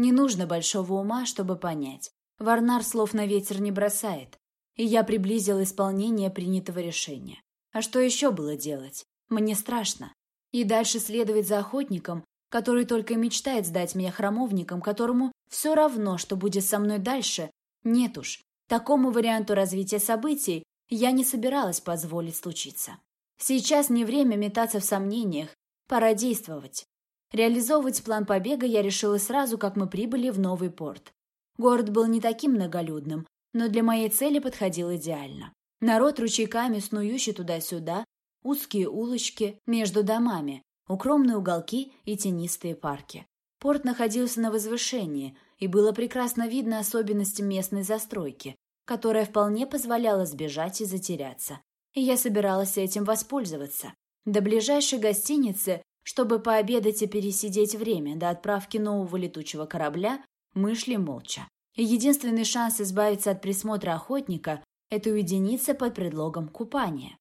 Не нужно большого ума, чтобы понять. Варнар слов на ветер не бросает. И я приблизил исполнение принятого решения. А что еще было делать? Мне страшно. И дальше следовать за охотником, который только мечтает сдать меня храмовникам, которому все равно, что будет со мной дальше. Нет уж, такому варианту развития событий я не собиралась позволить случиться. Сейчас не время метаться в сомнениях, пора действовать. Реализовывать план побега я решила сразу, как мы прибыли в новый порт. Город был не таким многолюдным, но для моей цели подходил идеально. Народ ручейками, снующий туда-сюда, узкие улочки между домами, укромные уголки и тенистые парки. Порт находился на возвышении, и было прекрасно видно особенности местной застройки, которая вполне позволяла сбежать и затеряться и я собиралась этим воспользоваться. До ближайшей гостиницы, чтобы пообедать и пересидеть время до отправки нового летучего корабля, мы шли молча. Единственный шанс избавиться от присмотра охотника – это уединиться под предлогом купания.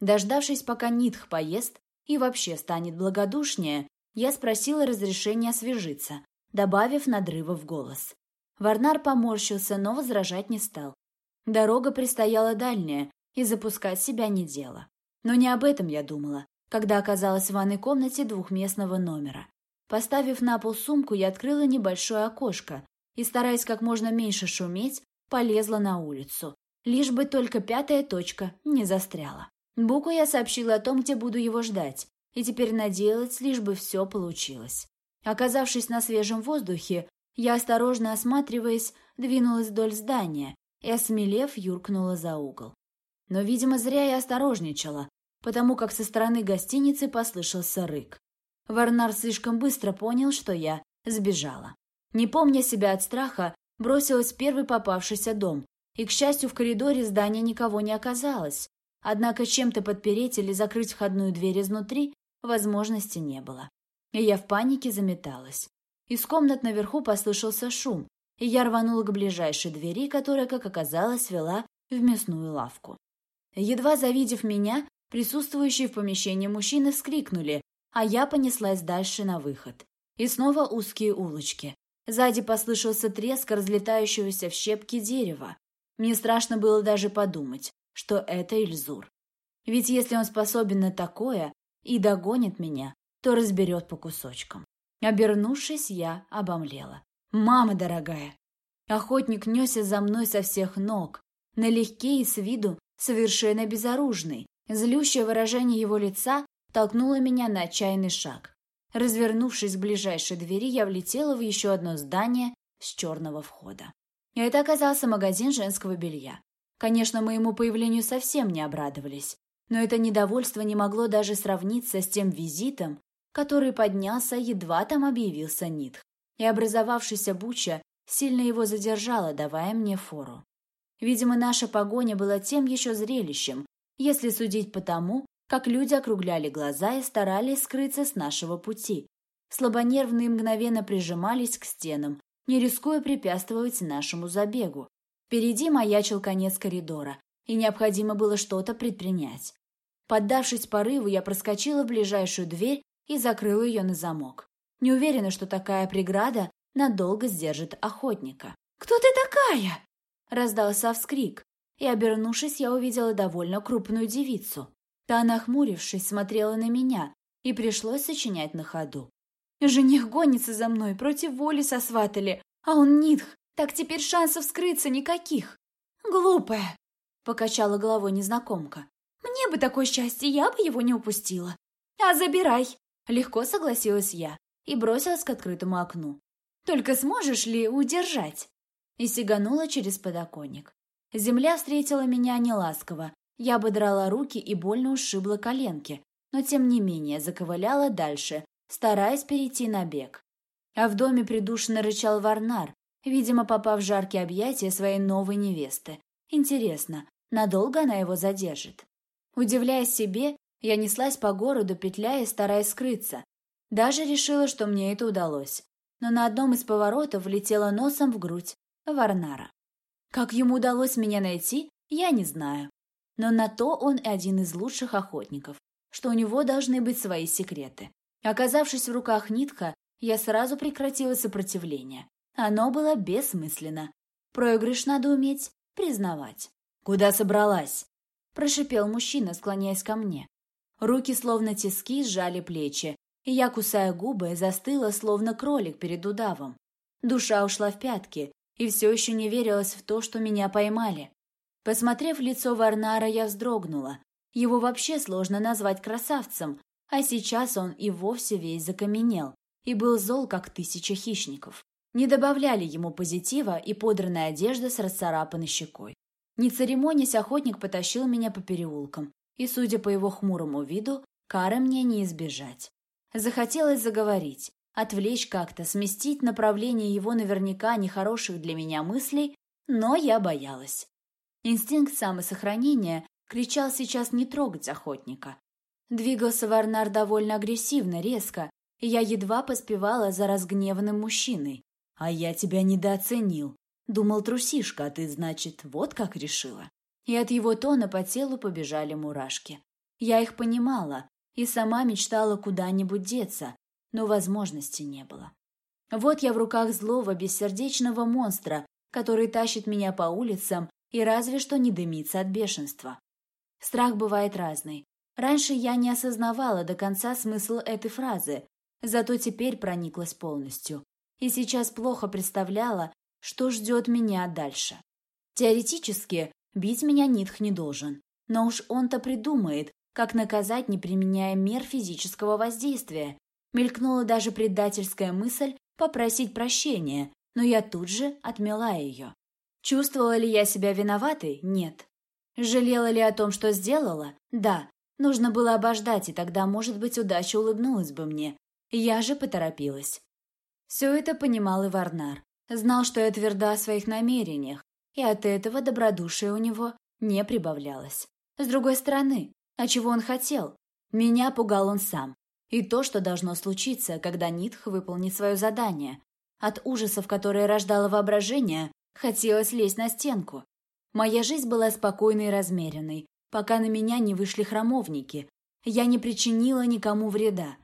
Дождавшись, пока Нитх поест и вообще станет благодушнее, я спросила разрешения освежиться, добавив надрыва в голос. Варнар поморщился, но возражать не стал. Дорога предстояла дальняя, и запускать себя не дело. Но не об этом я думала, когда оказалась в ванной комнате двухместного номера. Поставив на пол сумку, я открыла небольшое окошко и, стараясь как можно меньше шуметь, полезла на улицу. Лишь бы только пятая точка не застряла. Буку я сообщила о том, где буду его ждать, и теперь надеялась, лишь бы все получилось. Оказавшись на свежем воздухе, я, осторожно осматриваясь, двинулась вдоль здания и, осмелев, юркнула за угол. Но, видимо, зря я осторожничала, потому как со стороны гостиницы послышался рык. Варнар слишком быстро понял, что я сбежала. Не помня себя от страха, бросилась в первый попавшийся дом, и, к счастью, в коридоре здания никого не оказалось. Однако чем-то подпереть или закрыть входную дверь изнутри возможности не было. И я в панике заметалась. Из комнат наверху послышался шум, и я рванула к ближайшей двери, которая, как оказалось, вела в мясную лавку. Едва завидев меня, присутствующие в помещении мужчины вскрикнули, а я понеслась дальше на выход. И снова узкие улочки. Сзади послышался треск разлетающегося в щепки дерева. Мне страшно было даже подумать, что это Ильзур. Ведь если он способен на такое и догонит меня, то разберет по кусочкам. Обернувшись, я обомлела. «Мама дорогая!» Охотник несся за мной со всех ног, налегке и с виду совершенно безоружный. Злющее выражение его лица толкнуло меня на отчаянный шаг. Развернувшись к ближайшей двери, я влетела в еще одно здание с черного входа. Это оказался магазин женского белья. Конечно, моему появлению совсем не обрадовались, но это недовольство не могло даже сравниться с тем визитом, который поднялся, едва там объявился Нитх. И образовавшаяся буча сильно его задержала, давая мне фору. Видимо, наша погоня была тем еще зрелищем, если судить по тому, как люди округляли глаза и старались скрыться с нашего пути. Слабонервные мгновенно прижимались к стенам, не рискуя препятствовать нашему забегу. Впереди маячил конец коридора, и необходимо было что-то предпринять. Поддавшись порыву, я проскочила в ближайшую дверь и закрыла ее на замок. Не уверена, что такая преграда надолго сдержит охотника. «Кто ты такая?» Раздался вскрик, и, обернувшись, я увидела довольно крупную девицу. Та, нахмурившись, смотрела на меня, и пришлось сочинять на ходу. «Жених гонится за мной, против воли сосватали, а он нитх, так теперь шансов скрыться никаких». «Глупая!» — покачала головой незнакомка. «Мне бы такое счастье, я бы его не упустила». «А забирай!» — легко согласилась я и бросилась к открытому окну. «Только сможешь ли удержать?» и сиганула через подоконник. Земля встретила меня неласково. Я ободрала руки и больно ушибла коленки, но тем не менее заковыляла дальше, стараясь перейти на бег. А в доме придушенно рычал Варнар, видимо, попав в жаркие объятия своей новой невесты. Интересно, надолго она его задержит? Удивляясь себе, я неслась по городу, петляя, стараясь скрыться. Даже решила, что мне это удалось. Но на одном из поворотов влетела носом в грудь Варнара. Как ему удалось меня найти, я не знаю. Но на то он один из лучших охотников, что у него должны быть свои секреты. Оказавшись в руках Нитха, я сразу прекратила сопротивление. Оно было бессмысленно. Проигрыш надо уметь признавать. «Куда собралась?» – прошипел мужчина, склоняясь ко мне. Руки, словно тиски, сжали плечи, и я, кусая губы, застыла, словно кролик перед удавом. Душа ушла в пятки, и все еще не верилось в то, что меня поймали. Посмотрев лицо Варнара, я вздрогнула. Его вообще сложно назвать красавцем, а сейчас он и вовсе весь закаменел и был зол, как тысяча хищников. Не добавляли ему позитива и подранная одежда с расцарапанной щекой. Не церемонясь, охотник потащил меня по переулкам, и, судя по его хмурому виду, кары мне не избежать. Захотелось заговорить, отвлечь как-то, сместить направление его наверняка нехороших для меня мыслей, но я боялась. Инстинкт самосохранения кричал сейчас не трогать охотника. Двигался Варнар довольно агрессивно, резко, и я едва поспевала за разгневанным мужчиной. «А я тебя недооценил. Думал, трусишка, а ты, значит, вот как решила». И от его тона по телу побежали мурашки. Я их понимала и сама мечтала куда-нибудь деться, но возможности не было. Вот я в руках злого, бессердечного монстра, который тащит меня по улицам и разве что не дымится от бешенства. Страх бывает разный. Раньше я не осознавала до конца смысл этой фразы, зато теперь прониклась полностью. И сейчас плохо представляла, что ждет меня дальше. Теоретически, бить меня Нитх не должен. Но уж он-то придумает, как наказать, не применяя мер физического воздействия, Мелькнула даже предательская мысль попросить прощения, но я тут же отмела ее. Чувствовала ли я себя виноватой? Нет. Жалела ли о том, что сделала? Да. Нужно было обождать, и тогда, может быть, удача улыбнулась бы мне. Я же поторопилась. Все это понимал и Варнар. Знал, что я тверда о своих намерениях, и от этого добродушие у него не прибавлялось. С другой стороны, а чего он хотел? Меня пугал он сам. И то, что должно случиться, когда Нитх выполнит свое задание. От ужасов, которые рождало воображение, хотелось лезть на стенку. Моя жизнь была спокойной и размеренной, пока на меня не вышли храмовники. Я не причинила никому вреда.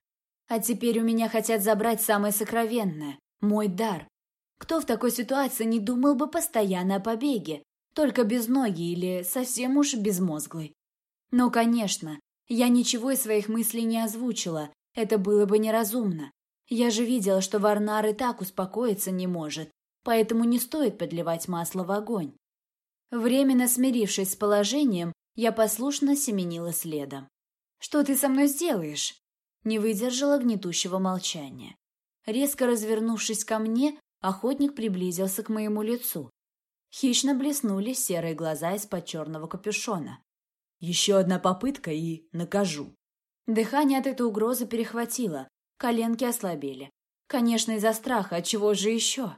А теперь у меня хотят забрать самое сокровенное – мой дар. Кто в такой ситуации не думал бы постоянно о побеге, только без ноги или совсем уж безмозглый? Но, конечно, я ничего из своих мыслей не озвучила, это было бы неразумно. Я же видела, что Варнар и так успокоиться не может, поэтому не стоит подливать масло в огонь. Временно смирившись с положением, я послушно семенила следом. «Что ты со мной сделаешь?» Не выдержала гнетущего молчания. Резко развернувшись ко мне, охотник приблизился к моему лицу. Хищно блеснули серые глаза из-под черного капюшона. Еще одна попытка и накажу. Дыхание от этой угрозы перехватило, коленки ослабели. Конечно, из-за страха, от чего же еще?